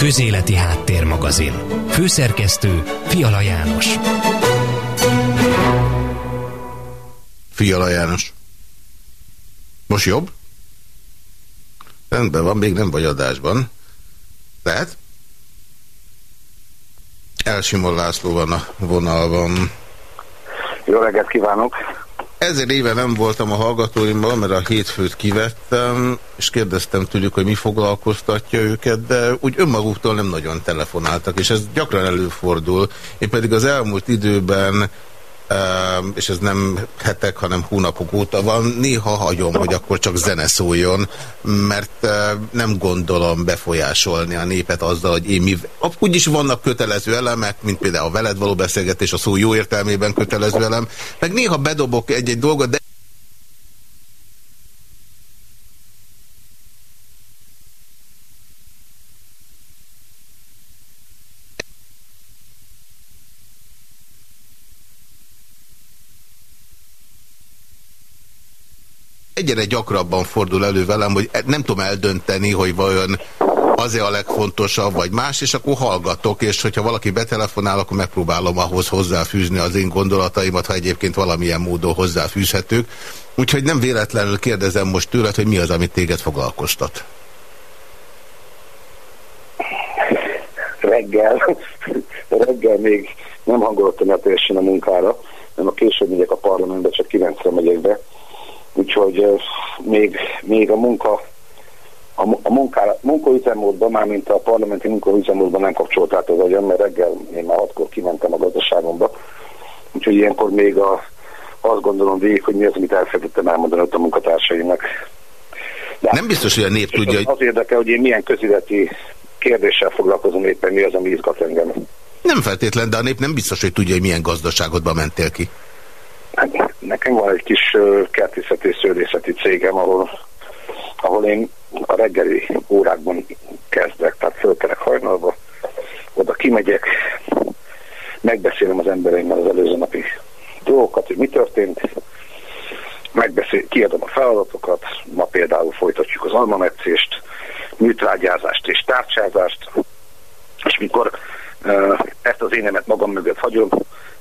Közéleti Háttérmagazin. Főszerkesztő Fiala János. Fiala János. Most jobb? Rendben van, még nem vagy adásban. Lehet? Elsimon László van a vonalban. Jó reggelt kívánok! Ezer éve nem voltam a hallgatóimban, mert a hétfőt kivettem, és kérdeztem tőlük, hogy mi foglalkoztatja őket, de úgy önmaguktól nem nagyon telefonáltak, és ez gyakran előfordul. Én pedig az elmúlt időben és ez nem hetek, hanem hónapok óta van. Néha hagyom, hogy akkor csak zene szóljon, mert nem gondolom befolyásolni a népet azzal, hogy én mi... Úgyis vannak kötelező elemek, mint például a veled való beszélgetés, a szó jó értelmében kötelező elem, meg néha bedobok egy-egy dolgot, de egyre gyakrabban fordul elő velem, hogy nem tudom eldönteni, hogy vajon az-e a legfontosabb, vagy más, és akkor hallgatok, és hogyha valaki betelefonál, akkor megpróbálom ahhoz hozzáfűzni az én gondolataimat, ha egyébként valamilyen módon hozzáfűzhetők. Úgyhogy nem véletlenül kérdezem most tőled, hogy mi az, amit téged foglalkoztat. Reggel, reggel még nem hangolottam el teljesen a munkára, nem a később megyek a parlamentbe, csak 9 megyek be úgyhogy még, még a munka a, a munká, munkaüzemmódban, már mint a parlamenti munkaüzemmódban nem kapcsolt át az agyam, mert reggel én már hatkor kimentem a gazdaságomba, úgyhogy ilyenkor még a, azt gondolom végig, hogy mi az, amit elfelejtettem elmondani ott a munkatársaimnak. De nem biztos, hogy a nép tudja, az, hogy... Az érdekel, hogy én milyen közületi kérdéssel foglalkozom éppen, mi az, ami izgat engem. Nem feltétlen, de a nép nem biztos, hogy tudja, hogy milyen gazdaságodban mentél ki. Hát, nekem van egy kis kertészeti és szőlészeti cégem, ahol, ahol én a reggeli órákban kezdek, tehát fölkelek hajnalba, oda kimegyek, megbeszélem az embereimmel az előző napi dolgokat, hogy mi történt, megbeszél, kiadom a feladatokat, ma például folytatjuk az almametszést, műtrágyázást és tárcsázást, és mikor ezt az énemet magam mögött hagyom,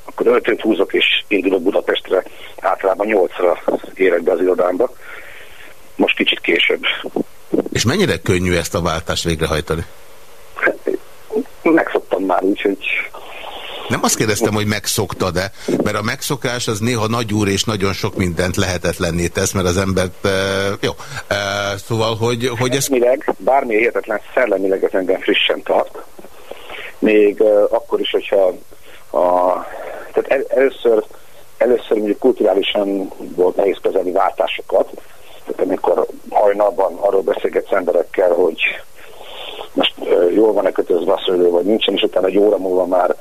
akkor öltönyt húzok és indulok Budapestre, általában nyolcra érek be az irodámba. Most kicsit később. És mennyire könnyű ezt a váltást végrehajtani? Megszoktam már, úgyhogy... Nem azt kérdeztem, hogy megszoktad-e, mert a megszokás az néha nagy úr és nagyon sok mindent lehetetlenné tesz, mert az embert... E, jó, e, szóval, hogy, hogy ez... Bármileg, bármi értetlen szellemileg az ember frissen tart. Még e, akkor is, hogyha a tehát el, először, először mondjuk kulturálisan volt nehéz kezelni váltásokat, tehát amikor hajnalban arról beszélgetsz emberekkel, hogy most jól van-e kötözve a szőlő, vagy nincsen, és utána egy óra múlva már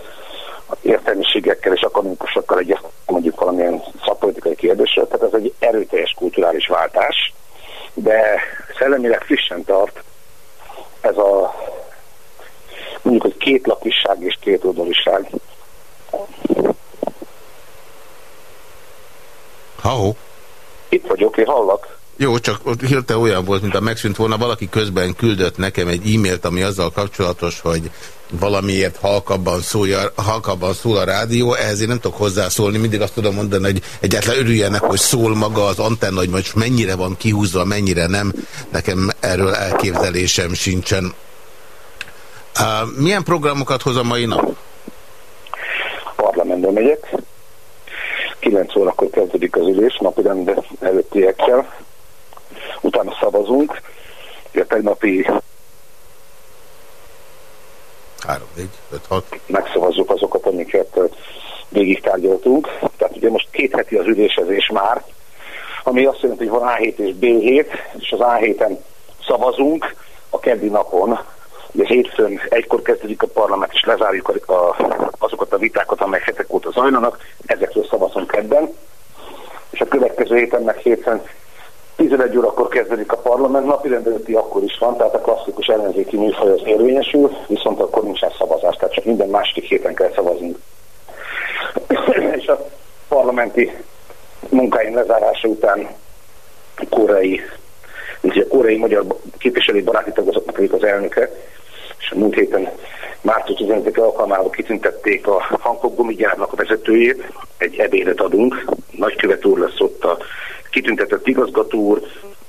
értelmiségekkel és akadémikusokkal egy mondjuk valamilyen szakpolitikai kérdésről, tehát ez egy erőteljes kulturális váltás, de szellemileg frissen tart ez a mondjuk, hogy két lakisság és két oldaliság. Ha-ho. Itt vagyok, én hallak. Jó, csak hirtelen olyan volt, mint a megszűnt volna. Valaki közben küldött nekem egy e-mailt, ami azzal kapcsolatos, hogy valamiért halkabban, szólja, halkabban szól a rádió, ehhez én nem tudok hozzászólni, mindig azt tudom mondani, hogy egyáltalán örüljenek, hogy szól maga az antenna, hogy most mennyire van kihúzva, mennyire nem. Nekem erről elképzelésem sincsen. Uh, milyen programokat hoz a mai nap? Parlamentben megyek, 9 órakor kezdődik az ülés, napi rend előttiekkel. Utána szavazunk. A tegnapi 3, 4, 5, 6. Megszavazzuk azokat, amiket végig tárgyaltunk. Tehát ugye most két heti az ülésezés már, ami azt jelenti, hogy van A7 és B7, és az A7-en szavazunk, a keddi napon Ugye hétfőn egykor kezdődik a parlament, és lezárjuk a, a, azokat a vitákat, amelyek hetek óta zajlanak, ezekről szavazunk ebben. És a következő héten meg hétfőn 11 órakor kezdődik a parlament, napi rendelőtti akkor is van, tehát a klasszikus ellenzéki műfaj az érvényesül, viszont akkor nincsen szavazás, tehát csak minden második héten kell szavazni. és a parlamenti munkáim lezárása után korai, ugye a korai magyar képviselői baráti tagozatnak az elnöke, és a múlt héten március 15 alkalmával kitüntették a Hankok gumigyárnak a vezetőjét, egy ebédet adunk, nagykövet úr lesz ott a kitüntetett igazgató úr,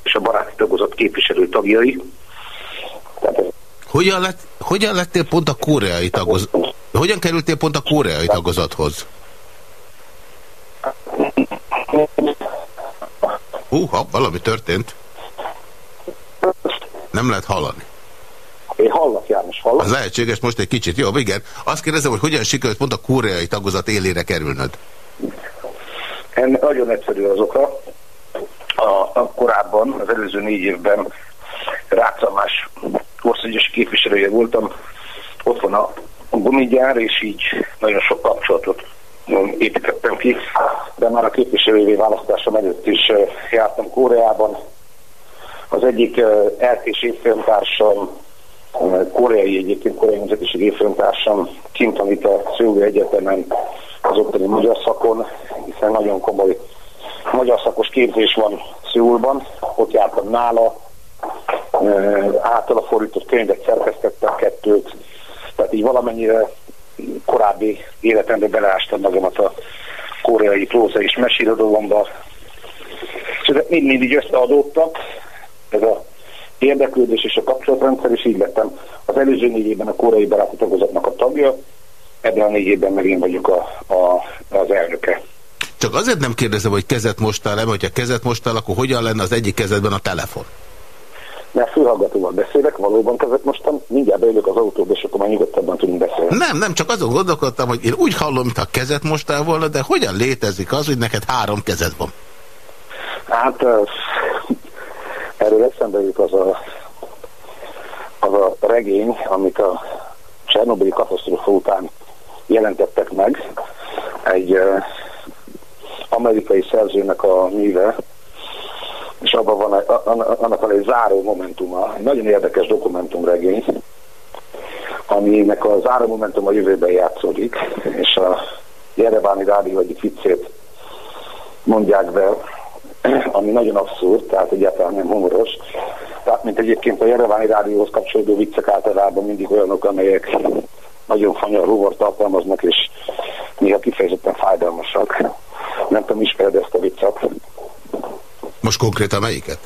és a baráti tagozat képviselő tagjai. Hogyan, lett, hogyan lettél pont a koreai tagozat? Hogyan kerültél pont a koreai tagozathoz? Húha, valami történt. Nem lehet hallani. Én hallak, János, hallak. Az lehetséges most egy kicsit. Jó, igen. Azt kérdezem, hogy hogyan sikerült pont a koreai tagozat élére kerülnöd? Ennek nagyon egyszerű az oka. A, a korábban, az előző négy évben Rácamás országos képviselője voltam. Ott van a gumigyár, és így nagyon sok kapcsolatot építettem ki, de már a képviselővé választásom előtt is jártam Koreában. Az egyik eltés évfilmtársam, koreai egyébként, koreai nemzetiség évfilmtársam kint tanít a Szőlő Egyetemen az ottani magyar szakon, hiszen nagyon komoly magyar szakos képzés van Szőulban, ott jártam nála, általa fordított könyvet szerkesztettem kettőt, tehát így valamennyire korábbi életembe beleástam magamat a koreai próza és meséradalomba. És ezek mind-mind így összeadódtak, ez a érdeklődés és a kapcsolatrendszer, és így lettem az előző négy évben a koreai baráti tagozatnak a tagja, ebben a négy évben meg én vagyok a, a, az elnöke. Csak azért nem kérdezem, hogy kezet mostál le, hogyha kezet mostál, akkor hogyan lenne az egyik kezedben a telefon? mert fülhallgatóval beszélek, valóban kezet mostan, mindjárt beülök az autóba, és akkor már nyugodtabban tudunk beszélni. Nem, nem, csak azon gondolkodtam, hogy én úgy hallom, mintha kezet mostál volna, de hogyan létezik az, hogy neked három kezed van? Hát erről eszembe jut az a, az a regény, amit a Csernobili katasztrófa után jelentettek meg. Egy uh, amerikai szerzőnek a műve, és abban van, annak van egy záró momentuma, egy nagyon érdekes dokumentumregény, aminek a záró momentum a jövőben játszódik, és a Jerevani rádió egyik viccét mondják be, ami nagyon abszurd, tehát egyáltalán nem humoros. Tehát, mint egyébként a Jerevani rádióhoz kapcsolódó viccek általában mindig olyanok, amelyek nagyon fanyar humor tartalmaznak, és néha kifejezetten fájdalmasak. Nem tudom, ismered ezt a viccet. Most konkrétan melyiket?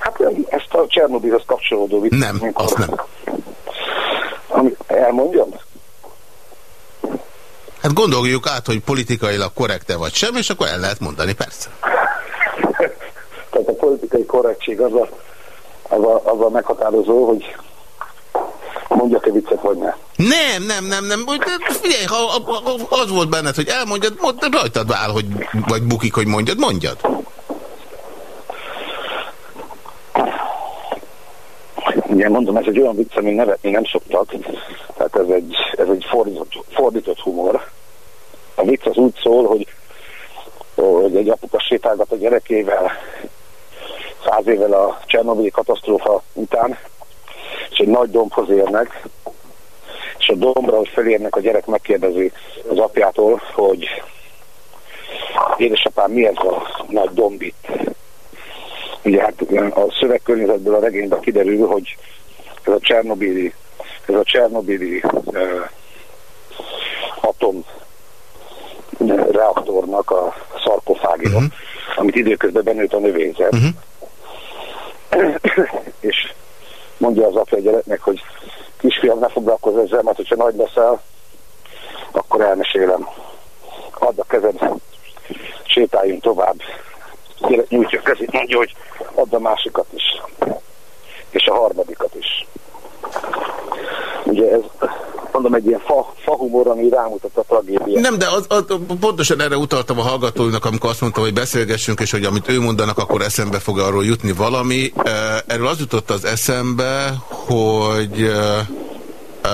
Hát ezt a Csernobilhoz kapcsolódó viccet. Nem, mikor... azt nem. Amit elmondjam? Hát gondoljuk át, hogy politikailag korrekte vagy sem, és akkor el lehet mondani, persze. Politikai korrektség az a, az a, az a meghatározó, hogy mondjak-e viccet, vagy ne. Nem, nem, nem, nem. Figyelj, ha az volt benned, hogy elmondjad, mondd, rajtad áll, hogy, vagy bukik, hogy mondjad, mondjad. Ugye mondom, ez egy olyan vicc, ami nevetni nem szoktak, tehát ez egy, ez egy fordított, fordított humor. A vicc az úgy szól, hogy, hogy egy apuka sétálgat a gyerekével száz évvel a Csernobili katasztrófa után, és egy nagy dombhoz érnek, és a dombra, hogy felérnek, a gyerek megkérdezi az apjától, hogy édesapám, mi ez a nagy domb itt? Ugye hát a szövegkörnyezetből a regényben kiderül, hogy ez a Csernobili, ez a Csernobili uh, atom reaktornak a szarkofágia, uh-huh. amit időközben benőtt a növényzet. Uh-huh. és mondja az apja a gyereknek, hogy kisfiam, ne foglalkozz ezzel, mert hogyha nagy leszel, akkor elmesélem. Add a kezed, sétáljunk tovább nyújtja a kezét, mondja, hogy add a másikat is, és a harmadikat is. Ugye ez, mondom, egy ilyen fa, fa humor, ami rámutat a tragédiát. Nem, de az, az, pontosan erre utaltam a hallgatóinak, amikor azt mondtam, hogy beszélgessünk, és hogy amit ő mondanak, akkor eszembe fog arról jutni valami. Erről az jutott az eszembe, hogy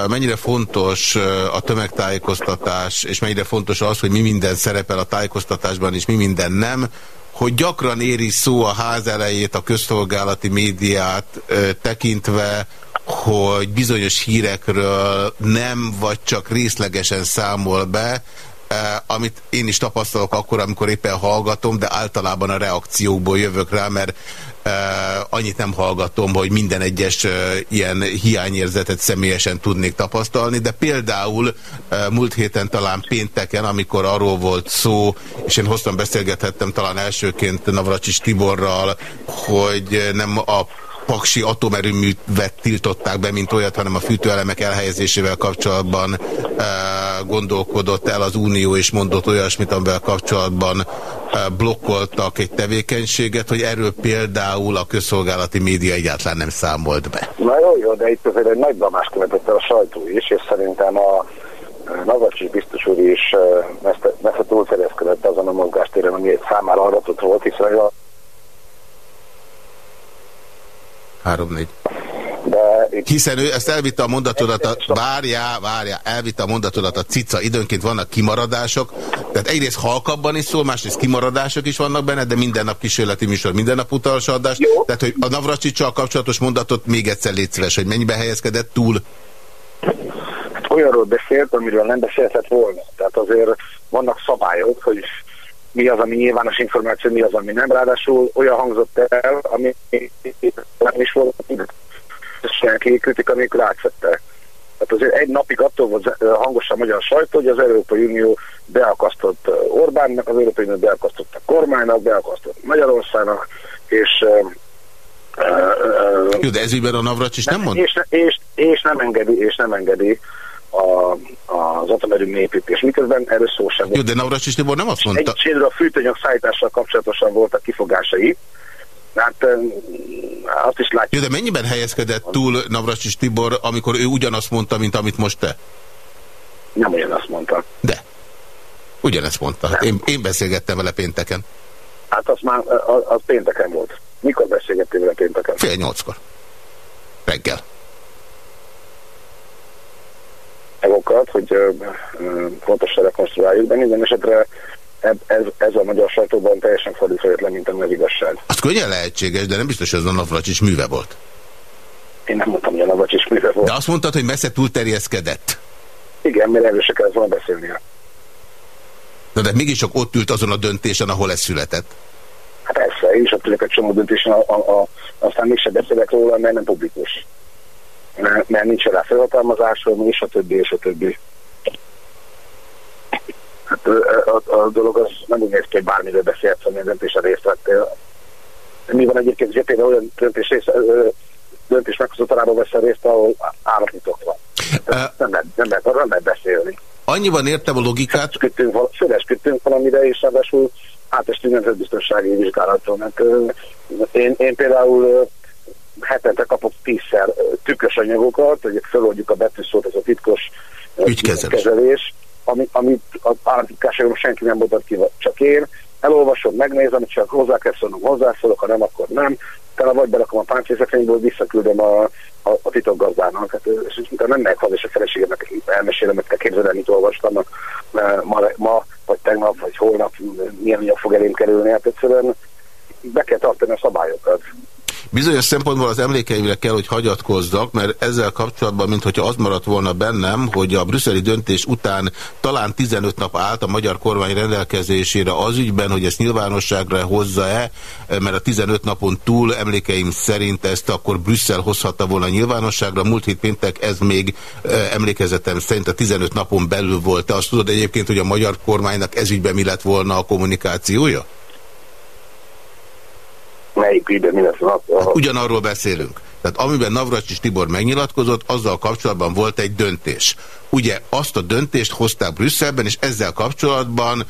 mennyire fontos a tömegtájékoztatás, és mennyire fontos az, hogy mi minden szerepel a tájékoztatásban, és mi minden nem, hogy gyakran éri szó a ház elejét, a közszolgálati médiát tekintve, hogy bizonyos hírekről nem vagy csak részlegesen számol be, amit én is tapasztalok akkor, amikor éppen hallgatom, de általában a reakciókból jövök rá, mert annyit nem hallgatom, hogy minden egyes ilyen hiányérzetet személyesen tudnék tapasztalni, de például múlt héten talán pénteken, amikor arról volt szó, és én hoztam beszélgethettem talán elsőként Navracsis Tiborral, hogy nem a paksi atomerőművet tiltották be, mint olyat, hanem a fűtőelemek elhelyezésével kapcsolatban e, gondolkodott el az Unió, és mondott olyasmit, amivel kapcsolatban e, blokkoltak egy tevékenységet, hogy erről például a közszolgálati média egyáltalán nem számolt be. Na jó, jó, de itt azért egy nagy damást követett a sajtó is, és szerintem a Navacsis biztos úr is messze túlszerezkedett azon a mozgástéren, ami számára adatot volt, hiszen a 3-4. Hiszen ő ezt elvitte a mondatodat, a, várjá, várjá, elvitte a mondatodat a cica, időnként vannak kimaradások, tehát egyrészt halkabban is szól, másrészt kimaradások is vannak benne, de minden nap kísérleti műsor, minden nap utolsó adás. Jó. Tehát, hogy a Navracsicsal kapcsolatos mondatot még egyszer légy szíves, hogy mennyibe helyezkedett túl? Hát olyanról beszélt, amiről nem beszélhet volna. Tehát azért vannak szabályok, hogy mi az, ami nyilvános információ, mi az, ami nem. Ráadásul olyan hangzott el, ami nem is volt senki kritika amikor átszette. Tehát azért egy napig attól volt hangosan magyar sajtó, hogy az Európai Unió beakasztott Orbánnak, az Európai Unió beakasztott a kormánynak, beakasztott Magyarországnak, és jó, de ezügyben a Navracsis nem, nem mond? És, és, és, nem engedi, és nem engedi a, az atomerőmű építés. Miközben erről szó sem volt. Jó, de Navracsis Tibor nem azt mondta. Egy a fűtőanyag szállítással kapcsolatosan voltak kifogásai. Hát azt is látjuk. Jó, de mennyiben helyezkedett túl Navracsis Tibor, amikor ő ugyanazt mondta, mint amit most te? Nem ugyanazt mondta. De. Ugyanezt mondta. Hát én, én beszélgettem vele pénteken. Hát az már az, az pénteken volt. Mikor beszélgettél vele pénteken? Fél nyolckor. Reggel. Anyagokat, hogy pontosan rekonstruáljuk, de minden esetre ez, ez a magyar sajtóban teljesen fordítva jött le, mint a igazság. Az könnyen lehetséges, de nem biztos, hogy ez a Navracsics műve volt. Én nem mondtam, hogy a Navracsics műve volt. De azt mondtad, hogy messze túlterjeszkedett. Igen, mert erről se kellett volna beszélnie. Na de mégis csak ott ült azon a döntésen, ahol ez született. Hát persze, én is ott ülök egy csomó döntésen, a, a, a, aztán mégse beszélek róla, mert nem publikus mert, mert nincs rá felhatalmazásom, és a többi, és a többi. Hát a, a, a dolog az nem úgy néz ki, hogy bármiről beszélhetsz, amilyen döntésre részt vettél. Mi van egyébként zsp olyan döntés, rész, döntés meghozatalába veszel részt, ahol állatnyitok van. Nem, lehet, nem, lehet, nem lehet beszélni. Annyiban értem a logikát. Szövesküdtünk valamire, és ráadásul átestünk nemzetbiztonsági vizsgálaton. Hát, én, én például hetente kapok tízszer tükrös anyagokat, hogy feloldjuk a betűszót, ez a titkos Ügykezelés. kezelés, amit, amit az államtitkárságon senki nem mondott ki, csak én. Elolvasom, megnézem, csak hozzá kell szólnom, hozzászólok, ha nem, akkor nem. Utána vagy berakom a páncélzekrényből, visszaküldöm a, a, a titokgazdának. Hát, és utána nem megyek haza, és a feleségemnek elmesélem, hogy kell képzelni, mit olvastam ma, ma, vagy tegnap, vagy holnap milyen anyag fog elém kerülni. Hát egyszerűen be kell tartani a szabályokat. Bizonyos szempontból az emlékeimre kell, hogy hagyatkozzak, mert ezzel kapcsolatban, mintha az maradt volna bennem, hogy a brüsszeli döntés után talán 15 nap állt a magyar kormány rendelkezésére az ügyben, hogy ezt nyilvánosságra hozza-e, mert a 15 napon túl emlékeim szerint ezt akkor Brüsszel hozhatta volna nyilvánosságra. Múlt hét péntek ez még emlékezetem szerint a 15 napon belül volt. Te azt tudod egyébként, hogy a magyar kormánynak ez ügyben mi lett volna a kommunikációja? Melyik ügyben mi lesz a hát Ugyanarról beszélünk. Tehát amiben Navracsis Tibor megnyilatkozott, azzal kapcsolatban volt egy döntés. Ugye azt a döntést hozták Brüsszelben, és ezzel kapcsolatban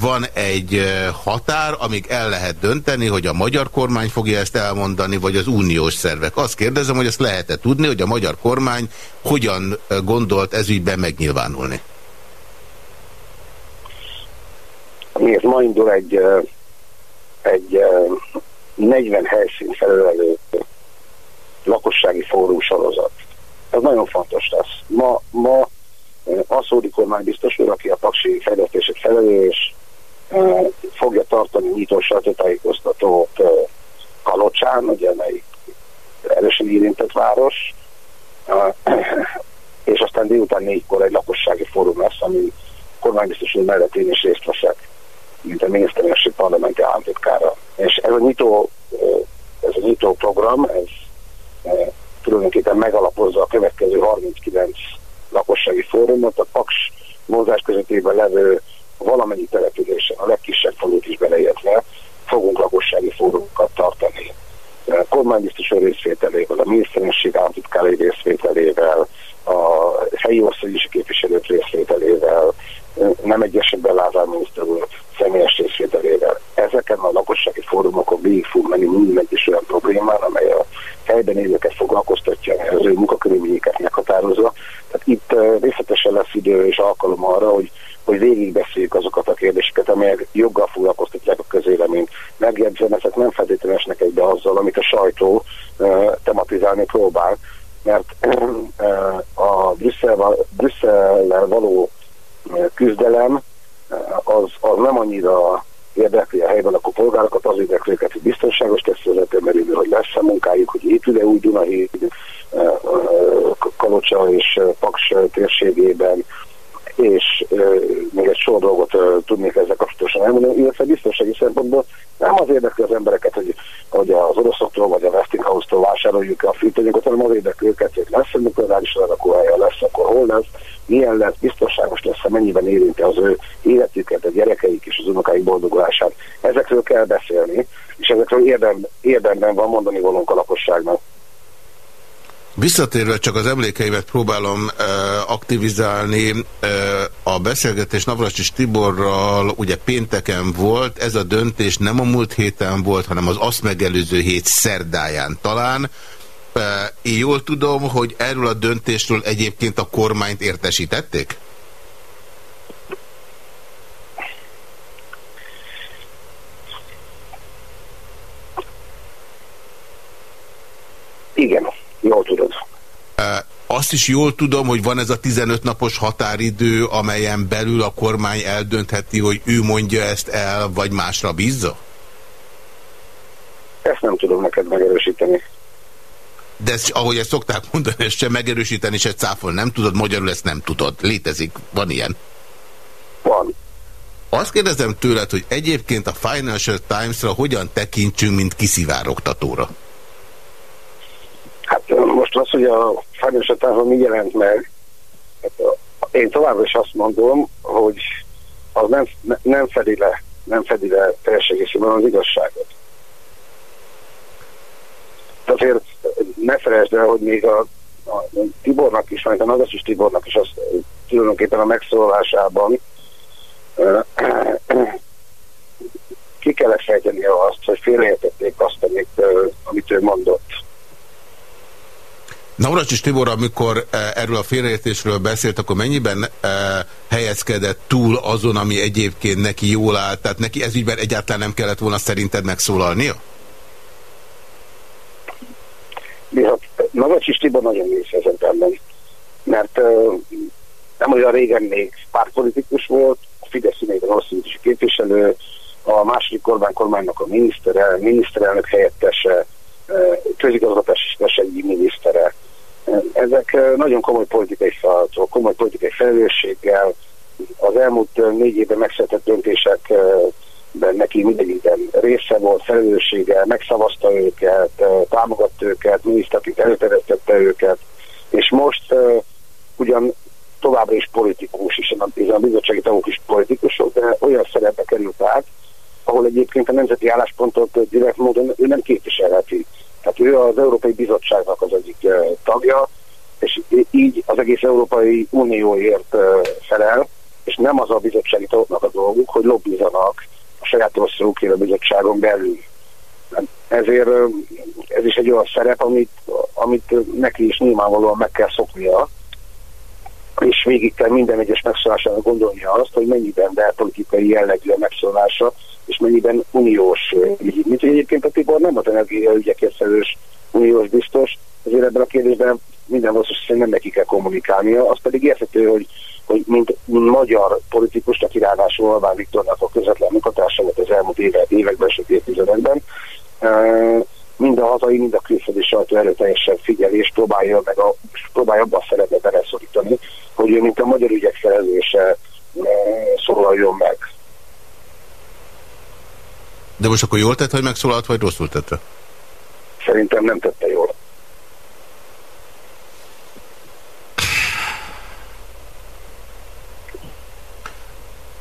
van egy határ, amíg el lehet dönteni, hogy a magyar kormány fogja ezt elmondani, vagy az uniós szervek. Azt kérdezem, hogy ezt lehet-e tudni, hogy a magyar kormány hogyan gondolt ezügyben megnyilvánulni? Miért ma indul egy, egy 40 helyszín felelő lakossági fórum sorozat. Ez nagyon fontos lesz. Ma, ma a Szódi kormány biztos úr, aki a paksi fejlesztések felelős, fogja tartani nyitó sajtótájékoztatót Kalocsán, ugye, amely erősen érintett város, és aztán délután négykor egy lakossági fórum lesz, ami kormánybiztos úr mellett én is részt veszek, mint a miniszterelnökség parlamenti államtitkára. És ez a nyitó, a nyitó program, ez tulajdonképpen megalapozza a következő 39 lakossági fórumot, a Paks mozgás közöttében levő valamennyi településen, a legkisebb falut is beleértve, fogunk lakossági fórumokat tartani. A kormánybiztos részvételével, a miniszterenség államtitkárai részvételével, a helyi országgyűlési képviselők részvételével, nem egy esetben Lázár miniszter úr személyes részvételével. Ezeken a lakossági fórumokon végig fog menni minden egyes olyan problémán, amely a helyben élőket foglalkoztatja, az ő munkakörülményeket meghatározza. Tehát itt részletesen lesz idő és alkalom arra, hogy hogy végigbeszéljük azokat a kérdéseket, amelyek joggal foglalkoztatják a közéleményt. Megjegyzem, ezek nem feltétlenül esnek egybe azzal, amit a sajtó uh, tematizálni próbál, mert uh, a Brüsszel, Brüsszellel való uh, küzdelem az, az nem annyira érdekli a helyben lakó polgárokat, az érdekli őket, hogy biztonságos lesz merülő, hogy lesz a munkájuk, hogy épül-e új Dunahíd, Kalocsa és Paks térségében, és uh, még egy sor dolgot uh, tudnék ezzel kapcsolatosan elmondani, illetve biztonsági szempontból nem az érdekli az embereket, hogy, hogy az oroszoktól vagy a Westinghouse-tól vásároljuk a fűtőanyagot, hanem az érdekli őket, hogy lesz egy nukleáris lerakóhelye, lesz, akkor hol lesz, milyen lesz, biztonságos lesz, mennyiben érinti az ő életüket, a gyerekeik és az unokáik boldogulását. Ezekről kell beszélni, és ezekről érdem, érdemben van mondani valónk a lakosságnak. Visszatérve csak az emlékeimet próbálom uh, aktivizálni. Uh, a beszélgetés Navracsis Tiborral ugye pénteken volt, ez a döntés nem a múlt héten volt, hanem az azt megelőző hét szerdáján talán. Uh, én jól tudom, hogy erről a döntésről egyébként a kormányt értesítették? Jól tudod. Azt is jól tudom, hogy van ez a 15 napos határidő, amelyen belül a kormány eldöntheti, hogy ő mondja ezt el, vagy másra bízza? Ezt nem tudom neked megerősíteni. De ezt, ahogy ezt szokták mondani, ezt sem megerősíteni, se cáfol nem tudod, magyarul ezt nem tudod. Létezik, van ilyen? Van. Azt kérdezem tőled, hogy egyébként a Financial Times-ra hogyan tekintsünk, mint kiszivárogtatóra? Hát most az, hogy a Financial Times mi jelent meg, hát én továbbra is azt mondom, hogy az nem, nem fedi le, nem fedi le teljes az igazságot. Azért ne felejtsd el, hogy még a, a Tibornak is, vagy a Nagaszis Tibornak is az tulajdonképpen a megszólalásában ki kellett fejteni azt, hogy félreértették azt, amit, amit ő mondott. Navracsis Tibor, amikor eh, erről a félreértésről beszélt, akkor mennyiben eh, helyezkedett túl azon, ami egyébként neki jól állt? Tehát neki ez ügyben egyáltalán nem kellett volna szerinted megszólalnia? Bizony, Navracsis Tibor nagyon mélyszerzett ellen, mert uh, nem olyan régen még pártpolitikus volt, a Fidesz még a is képviselő, a második kormány kormánynak a minisztere, miniszterelnök helyettese, közigazgatási minisztere, ezek nagyon komoly politikai feladatok, komoly politikai felelősséggel, az elmúlt négy évben megszületett döntésekben neki mindegyikben része volt, felelőssége, megszavazta őket, támogatta őket, miniszterként előteresztette őket, és most ugyan továbbra is politikus, és a bizottsági tagok is politikusok, de olyan szerepbe került át, ahol egyébként a nemzeti álláspontot direkt módon ő nem képviselheti. Tehát ő az Európai Bizottságnak az egyik tagja, és így az egész Európai Unióért felel, és nem az a bizottsági tagoknak a dolguk, hogy lobbizzanak a saját országukért a bizottságon belül. Ezért ez is egy olyan szerep, amit, amit neki is nyilvánvalóan meg kell szoknia, és végig kell minden egyes megszólására gondolnia azt, hogy mennyiben belpolitikai jellegű a megszólása, és mennyiben uniós ügy. Mint egyébként a Tibor nem az energiaügyekért felelős uniós biztos, ezért ebben a kérdésben minden valószínűleg nem neki kell kommunikálnia, az pedig érthető, hogy, hogy mint, mint magyar politikusnak irányású Orbán Viktornak a közvetlen munkatársa volt az elmúlt éve, években és évtizedekben, mind a hazai, mind a külföldi sajtó erőteljesen figyeli, és próbálja, meg a, próbálja abban szeretne beleszorítani, hogy ő, mint a magyar ügyek felelőse szólaljon meg. De most akkor jól tett, hogy megszólalt, vagy rosszul tette? Szerintem nem tette jól.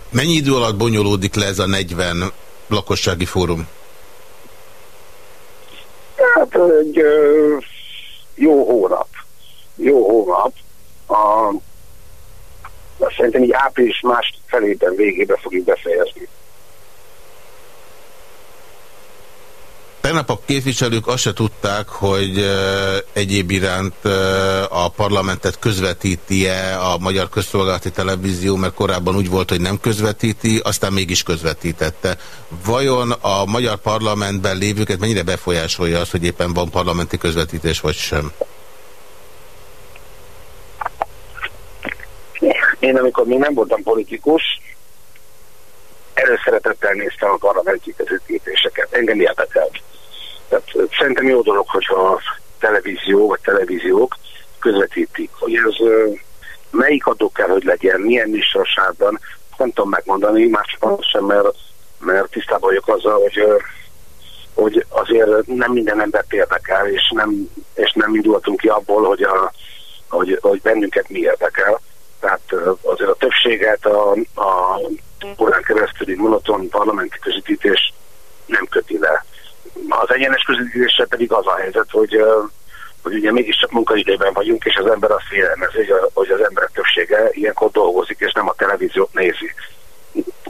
Mennyi idő alatt bonyolódik le ez a 40 lakossági fórum? Hát egy jó hónap. Jó hónap. A, szerintem így április más felében végébe fogjuk befejezni. Tegnap a képviselők azt se tudták, hogy egyéb iránt a parlamentet közvetíti-e a Magyar Közszolgálati Televízió, mert korábban úgy volt, hogy nem közvetíti, aztán mégis közvetítette. Vajon a magyar parlamentben lévőket mennyire befolyásolja az, hogy éppen van parlamenti közvetítés, vagy sem? Én amikor még nem voltam politikus, előszeretettel néztem a parlamenti közvetítéseket. Engem érdekelt. Tehát szerintem jó dolog, hogyha a televízió vagy televíziók közvetítik, hogy ez melyik adó kell, hogy legyen, milyen műsorságban, nem tudom megmondani, már csak sem, mert, mert tisztában vagyok azzal, hogy, hogy azért nem minden ember érdekel, és nem, és nem indultunk ki abból, hogy, a, hogy, hogy bennünket mi érdekel. Tehát azért a többséget a, a órán keresztüli monoton parlamenti közvetítés nem köti le. Az egyenes közvetítésre pedig az a helyzet, hogy, hogy ugye mégiscsak munkaidőben vagyunk, és az ember azt félelmezi, hogy, az emberek többsége ilyenkor dolgozik, és nem a televíziót nézi.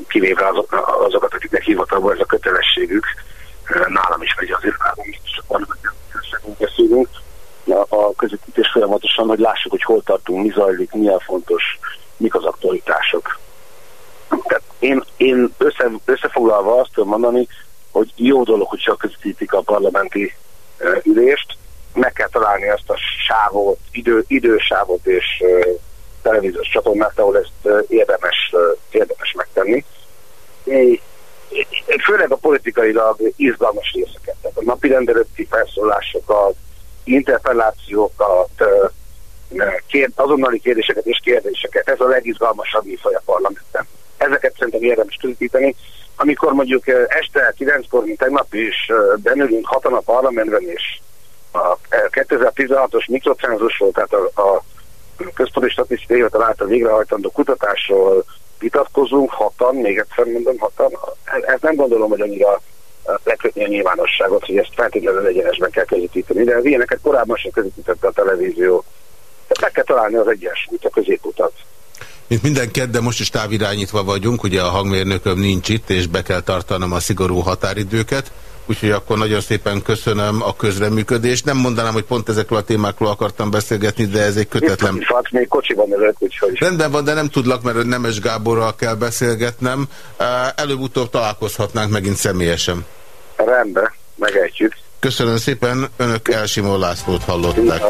Kivéve azok, azokat, akiknek hivatalban ez a kötelességük. Nálam is megy az irányom, beszélünk a közvetítés folyamatosan, hogy lássuk, hogy hol tartunk, mi zajlik, milyen fontos, mik az aktualitások. Tehát én, én össze, összefoglalva azt tudom mondani, hogy jó dolog, hogy csak közvetítik a parlamenti uh, ülést, meg kell találni azt a sávot, idő, idősávot és uh, televíziós csatornát, ahol ezt uh, érdemes, uh, érdemes megtenni. É, főleg a politikailag izgalmas részeket, tehát a napi rendelőtti felszólásokat, interpellációkat, kér, azonnali kérdéseket és kérdéseket. Ez a legizgalmasabb műfaj a parlamentben. Ezeket szerintem érdemes tűzíteni. Amikor mondjuk este 9-kor, mint tegnap is benülünk hatan a parlamentben, és a 2016-os mikrocenzus volt, tehát a, a központi statisztikai hivatal által végrehajtandó kutatásról vitatkozunk, hatan, még egyszer mondom, hatan. Ez nem gondolom, hogy annyira lekötni a nyilvánosságot, hogy ezt feltétlenül egyenesben kell közvetíteni, de az ilyeneket korábban sem közvetítette a televízió. Tehát meg kell találni az egyensúlyt, a középutat. Mint minden kedde, most is távirányítva vagyunk, ugye a hangmérnököm nincs itt, és be kell tartanom a szigorú határidőket, úgyhogy akkor nagyon szépen köszönöm a közreműködést. Nem mondanám, hogy pont ezekről a témákról akartam beszélgetni, de ez egy kötetlen... Itt még kocsi van előtt, úgyhogy... Rendben van, de nem tudlak, mert Nemes Gáborral kell beszélgetnem. Előbb-utóbb találkozhatnánk megint személyesen. Rendben, megejtjük. Köszönöm szépen, önök Elsimó Lászlót hallották.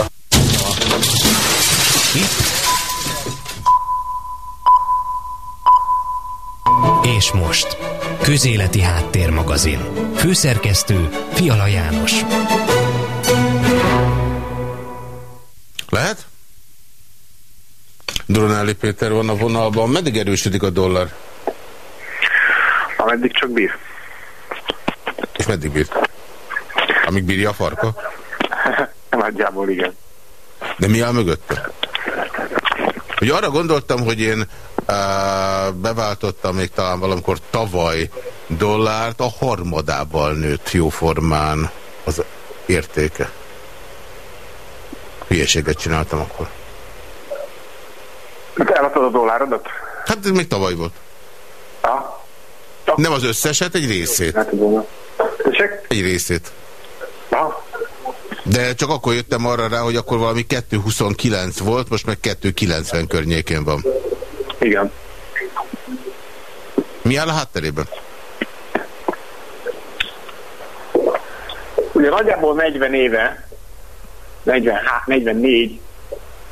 És most, Közéleti Háttérmagazin. Főszerkesztő Fiala János. Lehet? Dronelli Péter van a vonalban. Meddig erősödik a dollár? Ameddig csak bír. És meddig bír? Amíg bírja a farka? Nagyjából igen. De mi áll mögötte? Hogy arra gondoltam, hogy én beváltottam még talán valamikor tavaly dollárt, a harmadával nőtt jóformán az értéke. Hülyeséget csináltam akkor. Te eladtad a dollárodat? Hát ez még tavaly volt. Ha? Nem az összeset, egy részét. Hát, egy részét. Ha? De csak akkor jöttem arra rá, hogy akkor valami 2.29 volt, most meg 2.90 környékén van. Igen. Mi áll a hátterében? Ugye nagyjából 40 éve, 40, 44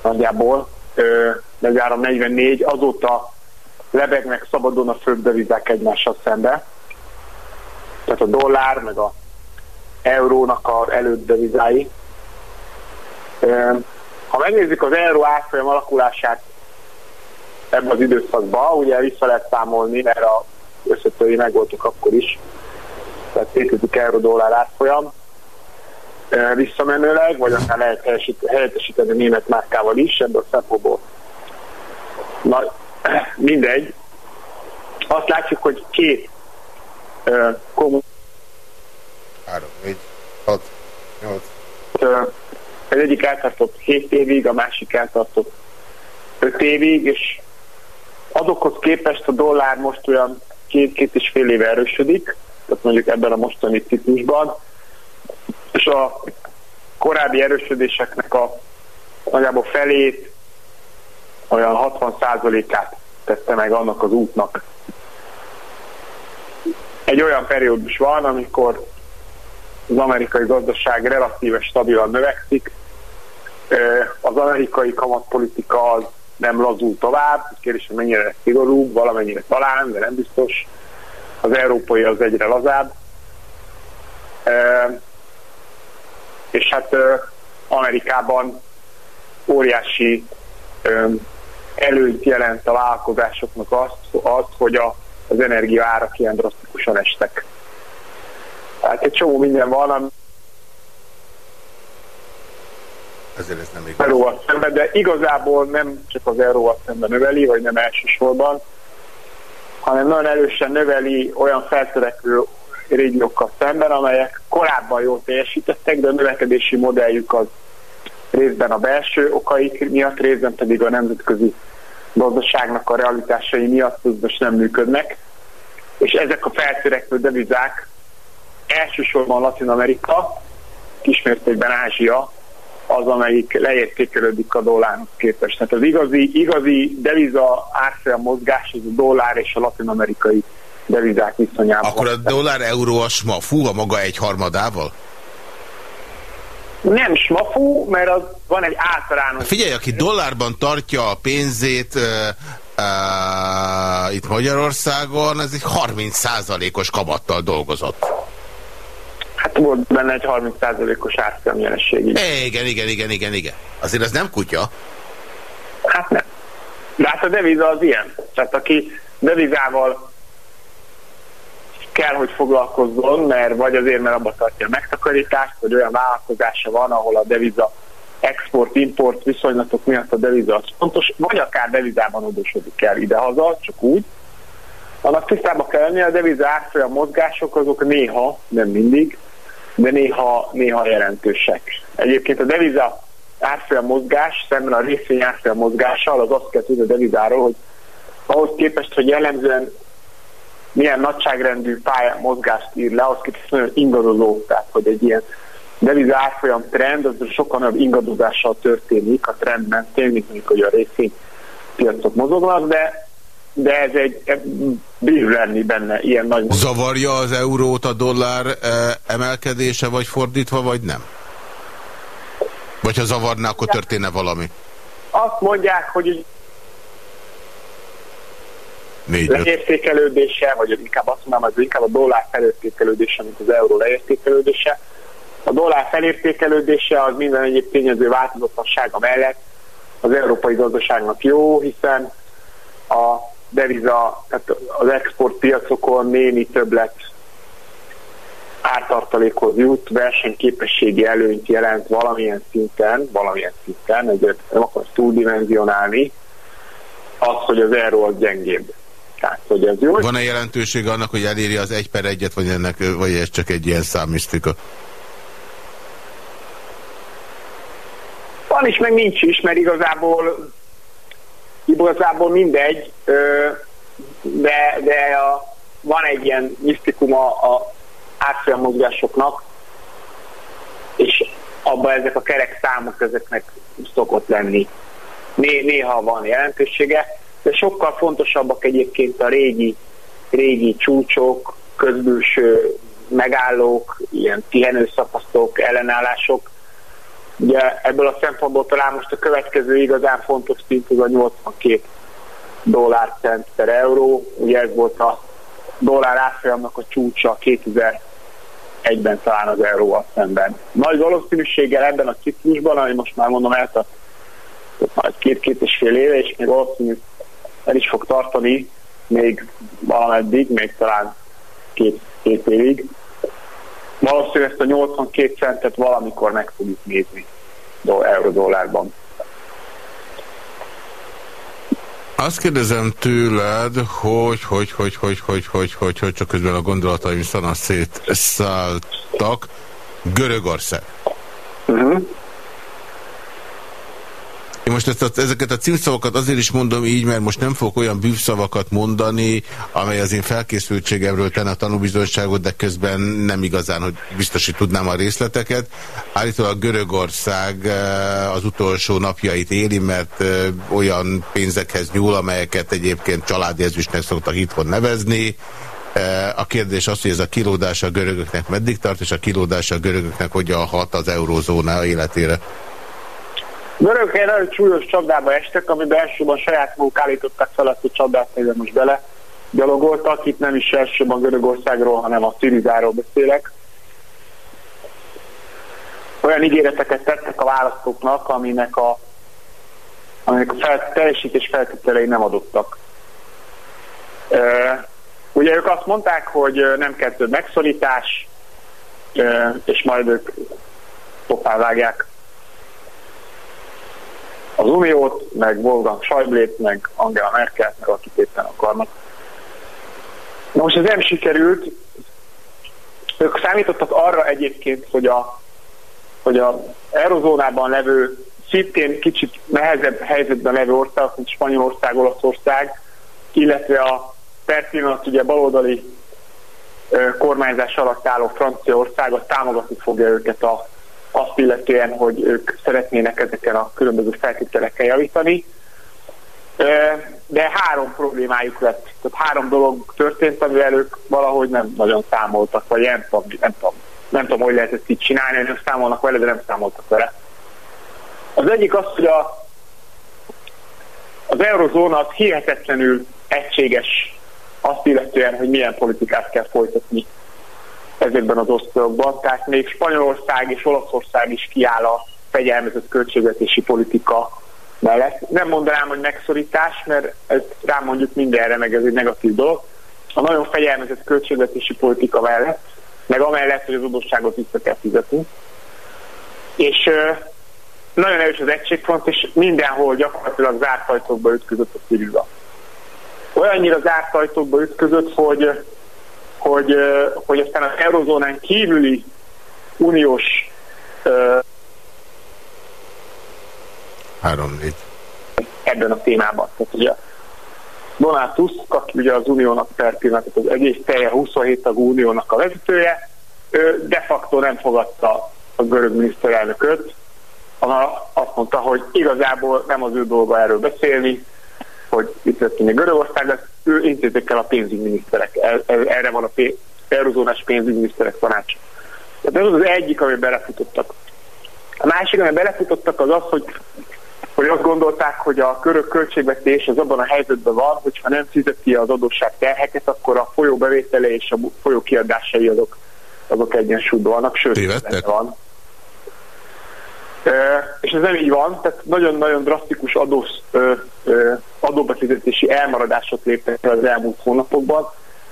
nagyjából, 43-44, azóta lebegnek szabadon a földbevizák egymással szembe. Tehát a dollár, meg a eurónak az elődbevizái. Ha megnézzük az euró árfolyam alakulását ebben az időszakban. Ugye vissza lehet számolni, mert a összetői megvoltak akkor is. Tehát 2000 euró-dollár árfolyam visszamenőleg, vagy akár lehet helyettesíteni német márkával is, ebből a szempontból. Na, mindegy. Azt látjuk, hogy két uh, komoly 3, 4, 6, 8. Az egyik eltartott 7 évig, a másik eltartott 5 évig, és azokhoz képest a dollár most olyan két-két és fél éve erősödik, tehát mondjuk ebben a mostani ciklusban, és a korábbi erősödéseknek a nagyjából felét, olyan 60%-át tette meg annak az útnak. Egy olyan periódus van, amikor az amerikai gazdaság relatíve stabilan növekszik, az amerikai kamatpolitika az nem lazul tovább, kérdés, hogy mennyire szigorú, valamennyire talán, de nem biztos. Az európai az egyre lazább. És hát Amerikában óriási előnyt jelent a vállalkozásoknak azt, azt hogy a, az energia árak ilyen drasztikusan estek. Tehát egy csomó minden van, ami Ezért ez nem igaz. Euróval szemben, de igazából nem csak az euróval szemben növeli, vagy nem elsősorban, hanem nagyon erősen növeli olyan feltörekvő régiókkal szemben, amelyek korábban jól teljesítettek, de a növekedési modelljük az részben a belső okaik miatt, részben pedig a nemzetközi gazdaságnak a realitásai miatt most nem működnek. És ezek a feltörekvő devizák elsősorban Latin Amerika, kismértékben Ázsia, az, amelyik leértékelődik a dollárhoz képest. Tehát az igazi, igazi deviza árfolyam mozgás az a dollár és a latin-amerikai devizák viszonyában. Akkor a dollár-euró a smafu a maga egy harmadával? Nem smafu, mert az van egy általános... Figyelj, aki dollárban tartja a pénzét uh, uh, itt Magyarországon, ez egy 30%-os kamattal dolgozott. Hát volt benne egy 30%-os árfolyam jelenség. Igen, igen, igen, igen, igen. Azért ez nem kutya. Hát nem. De hát a deviza az ilyen. Tehát aki devizával kell, hogy foglalkozzon, mert vagy azért, mert abba tartja a megtakarítást, vagy olyan vállalkozása van, ahol a deviza export-import viszonylatok miatt a deviza az fontos, vagy akár devizában adósodik el idehaza, csak úgy. Annak tisztában kell lenni, a deviza árfolyam mozgások azok néha, nem mindig, de néha, néha jelentősek. Egyébként a deviza árfolyam mozgás szemben a részvény árfolyam mozgással az azt kell tudni a devizáról, hogy ahhoz képest, hogy jellemzően milyen nagyságrendű pálya mozgást ír le, ahhoz képest nagyon ingadozó, tehát hogy egy ilyen deviza árfolyam trend, az sokkal nagyobb ingadozással történik a trend mentén, mint mondjuk, hogy a részvény piacok mozognak, de de ez egy bír lenni benne ilyen nagy... Zavarja az eurót a dollár eh, emelkedése, vagy fordítva, vagy nem? Vagy ha zavarná, akkor történne valami? Azt mondják, hogy leértékelődése, vagy inkább azt mondanám, hogy inkább a dollár felértékelődése, mint az euró leértékelődése. A dollár felértékelődése az minden egyéb tényező változatossága mellett az európai gazdaságnak jó, hiszen a deviza, tehát az exportpiacokon némi többlet ártartalékhoz jut, versenyképességi előnyt jelent valamilyen szinten, valamilyen szinten, ezért nem akarsz túldimenzionálni, az, hogy az euró az gyengébb. Tehát, hogy ez jó. Van-e jelentőség annak, hogy eléri az egy per egyet, vagy, ennek, vagy ez csak egy ilyen számisztika? Van is, meg nincs is, mert igazából igazából mindegy, de, de a, van egy ilyen misztikuma a árfolyam mozgásoknak, és abban ezek a kerek számok ezeknek szokott lenni. Né, néha van jelentősége, de sokkal fontosabbak egyébként a régi, régi csúcsok, közbülső megállók, ilyen pihenőszakaszok, ellenállások, Ugye ebből a szempontból talán most a következő igazán fontos szint az a 82 dollár cent per euró. Ugye ez volt a dollár árfolyamnak a csúcsa 2001-ben talán az euróval szemben. Nagy valószínűséggel ebben a ciklusban, ami most már mondom eltart majd két-két és fél éve, és még valószínű el is fog tartani még valameddig, még talán két, két évig. Valószínűleg ezt a 82 centet valamikor meg fogjuk nézni euró-dollárban. Azt kérdezem tőled, hogy, hogy, hogy, hogy, hogy, hogy, hogy, hogy csak közben a gondolataim szanaszét szálltak. Görögország. Uh mhm. -huh. Most ezt a, ezeket a címszavakat azért is mondom így, mert most nem fogok olyan bűvszavakat mondani, amely az én felkészültségemről tenne a tanúbizonyságot, de közben nem igazán, hogy biztos, tudnám a részleteket. Állítólag Görögország eh, az utolsó napjait éli, mert eh, olyan pénzekhez nyúl, amelyeket egyébként családi ezüstnek szoktak itthon nevezni, eh, a kérdés az, hogy ez a kilódás a görögöknek meddig tart, és a kilódás a görögöknek hogyan hat az eurózóna életére. Görögök egy nagyon súlyos csapdába estek, amiben elsősorban saját maguk állították fel azt a csapdát, hogy most bele gyalogoltak. Itt nem is elsősorban Görögországról, hanem a Szirizáról beszélek. Olyan ígéreteket tettek a választóknak, aminek a, aminek a fel, teljesítés feltételei nem adottak. E, ugye ők azt mondták, hogy nem kell több megszorítás, e, és majd ők pofán vágják az Uniót, meg Wolfgang Schäublét, meg Angela Merkel, meg akit éppen akarnak. Na most ez nem sikerült. Ők számítottak arra egyébként, hogy a, hogy a eurozónában levő, szintén kicsit nehezebb helyzetben levő országok, mint Spanyolország, Olaszország, illetve a per pillanat ugye baloldali kormányzás alatt álló Franciaország, az támogatni fogja őket a azt illetően, hogy ők szeretnének ezeken a különböző feltételekkel javítani. De három problémájuk lett. Tehát három dolog történt, amivel ők valahogy nem nagyon számoltak, vagy nem tudom, nem tudom, nem tudom hogy lehet ezt így csinálni, hogy számolnak vele, de nem számoltak vele. Az egyik az, hogy a, az eurozóna az hihetetlenül egységes azt illetően, hogy milyen politikát kell folytatni ezekben az osztályokban. Tehát még Spanyolország és Olaszország is kiáll a fegyelmezett költségvetési politika mellett. Nem mondanám, hogy megszorítás, mert ezt rám mondjuk mindenre, meg ez egy negatív dolog. A nagyon fegyelmezett költségvetési politika mellett, meg amellett, hogy az adósságot vissza kell fizetni. És nagyon erős az egységfront, és mindenhol gyakorlatilag zárt ajtókba ütközött a Sziriza. Olyannyira zárt ajtókba ütközött, hogy hogy, hogy aztán az eurozónán kívüli uniós három négy ebben a témában. Tehát ugye Donald Tusk, aki ugye az uniónak per pillanatot az egész telje 27 tagú uniónak a vezetője, ő de facto nem fogadta a görög miniszterelnököt, hanem azt mondta, hogy igazából nem az ő dolga erről beszélni, hogy itt történik Görögország, ő intézik el a pénzügyminiszterek, erre van a eurozónás pénzügyminiszterek tanács. Tehát ez az egyik, ami belefutottak. A másik, ami belefutottak, az az, hogy, hogy azt gondolták, hogy a körök költségvetés az abban a helyzetben van, hogyha nem fizeti az adósság terheket, akkor a folyó bevétele és a folyó kiadásai azok, azok egyensúlyban vannak, sőt, van és ez nem így van, tehát nagyon-nagyon drasztikus adós, adóbefizetési elmaradások léptek el az elmúlt hónapokban.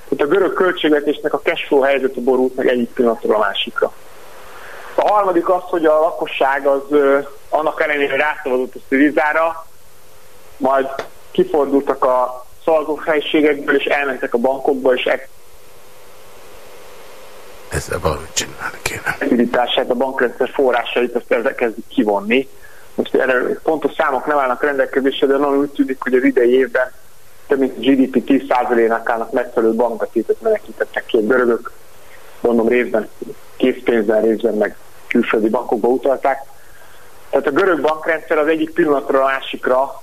Tehát a görög költségvetésnek a cashflow helyzete borult meg egyik pillanatról a másikra. A harmadik az, hogy a lakosság az annak ellenére, rászavazott a szirizára, majd kifordultak a szalgóhelységekből, és elmentek a bankokba, és ezzel valamit csinálni kéne. Likviditását, a bankrendszer forrásait azt elkezdik kivonni. Most erre pontos számok nem állnak rendelkezésre, de nagyon úgy tűnik, hogy az idei évben több mint GDP 10%-ának megfelelő bankbetétet menekítettek ki a görögök. Mondom részben készpénzben, részben meg külföldi bankokba utalták. Tehát a görög bankrendszer az egyik pillanatra a másikra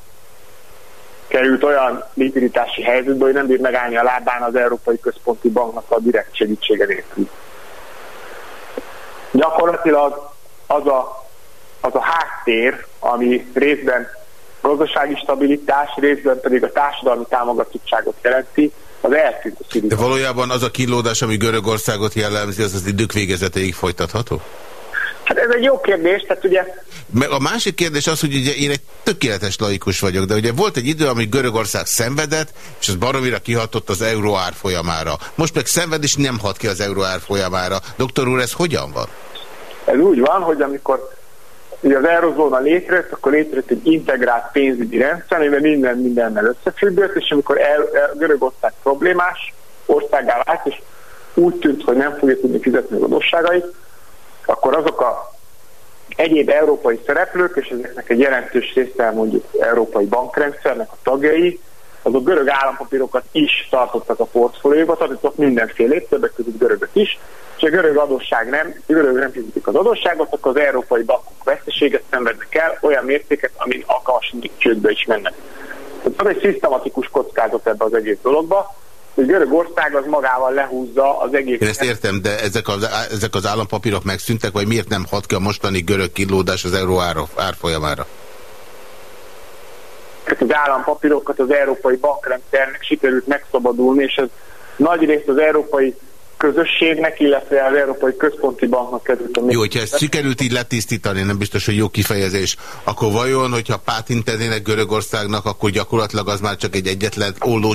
került olyan likviditási helyzetbe, hogy nem bír megállni a lábán az Európai Központi Banknak a direkt segítsége nélkül gyakorlatilag az a, az a háttér, ami részben gazdasági stabilitás, részben pedig a társadalmi támogatottságot jelenti, az eltűnt a De valójában az a kilódás, ami Görögországot jellemzi, az az idők végezeteig folytatható? Hát ez egy jó kérdés, tehát ugye... Meg a másik kérdés az, hogy ugye én egy tökéletes laikus vagyok, de ugye volt egy idő, amíg Görögország szenvedett, és az baromira kihatott az euró árfolyamára. Most meg szenved, és nem hat ki az euró árfolyamára. Doktor úr, ez hogyan van? Ez úgy van, hogy amikor ugye az eurozóna létrejött, akkor létrejött egy integrált pénzügyi rendszer, amiben minden mindennel összefüggött, és amikor el, Görögország problémás országá vált, és úgy tűnt, hogy nem fogja tudni fizetni az adósságait, akkor azok a egyéb európai szereplők, és ezeknek egy jelentős része mondjuk európai bankrendszernek a tagjai, azok görög állampapírokat is tartottak a portfólióba, tartottak mindenfélét, többek között görögök is, és a görög adósság nem, görög nem fizetik az adósságot, akkor az európai bankok veszteséget szenvednek el olyan mértéket, amin alkalmasan csődbe is mennek. Tehát van egy szisztematikus kockázat ebbe az egész dologba, hogy Görögország az magával lehúzza az egész... Én ezt értem, de ezek az, ezek az állampapírok megszűntek, vagy miért nem hat ki a mostani görög kilódás az euró ár, árfolyamára? Az állampapírokat az európai bankrendszernek sikerült megszabadulni, és ez nagy részt az európai közösségnek, illetve az Európai Központi Banknak került a Jó, hogyha ezt sikerült így letisztítani, nem biztos, hogy jó kifejezés, akkor vajon, hogyha pátintenének Görögországnak, akkor gyakorlatilag az már csak egy egyetlen olló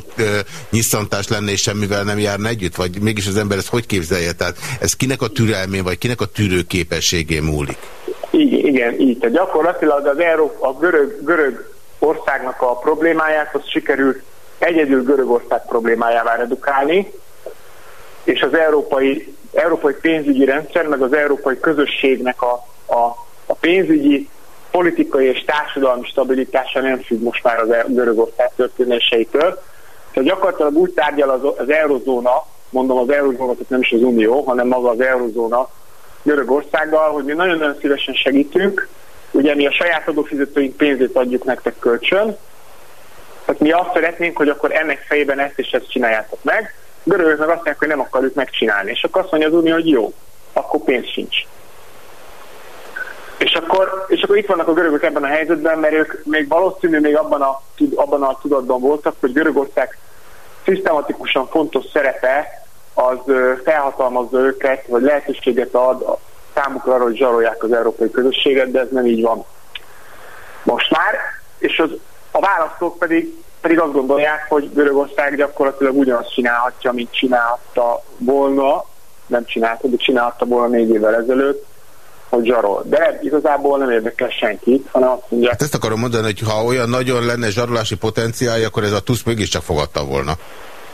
nyisszantás lenne, és semmivel nem járna együtt? Vagy mégis az ember ezt hogy képzelje? Tehát ez kinek a türelmén, vagy kinek a tűrőképességén múlik? Igen, igen így. Tehát gyakorlatilag az Európa, a görög, görög országnak a problémáját, az sikerült egyedül Görögország problémájává redukálni, és az európai, európai pénzügyi rendszer, meg az európai közösségnek a, a, a pénzügyi, politikai és társadalmi stabilitása nem függ most már az Görögország történéseitől. Tehát gyakorlatilag úgy tárgyal az, az eurozóna, mondom az eurozóna, tehát nem is az unió, hanem maga az eurozóna Görögországgal, hogy mi nagyon-nagyon szívesen segítünk, ugye mi a saját adófizetőink pénzét adjuk nektek kölcsön, tehát mi azt szeretnénk, hogy akkor ennek fejében ezt és ezt csináljátok meg, görögök meg azt mondják, hogy nem akarjuk megcsinálni. És akkor azt mondja az Unió, hogy jó, akkor pénz sincs. És akkor, és akkor itt vannak a görögök ebben a helyzetben, mert ők még valószínű még abban a, abban a tudatban voltak, hogy Görögország szisztematikusan fontos szerepe az felhatalmazza őket, vagy lehetőséget ad számukra arra, hogy zsarolják az európai közösséget, de ez nem így van. Most már, és az, a választók pedig pedig azt gondolják, hogy Görögország gyakorlatilag ugyanazt csinálhatja, mint csinálta volna, nem csinálta, de csinálta volna négy évvel ezelőtt, hogy zsarol. De igazából nem érdekel senkit, hanem azt mondja... Hát ezt akarom mondani, hogy ha olyan nagyon lenne zsarolási potenciálja, akkor ez a TUSZ mégiscsak fogadta volna.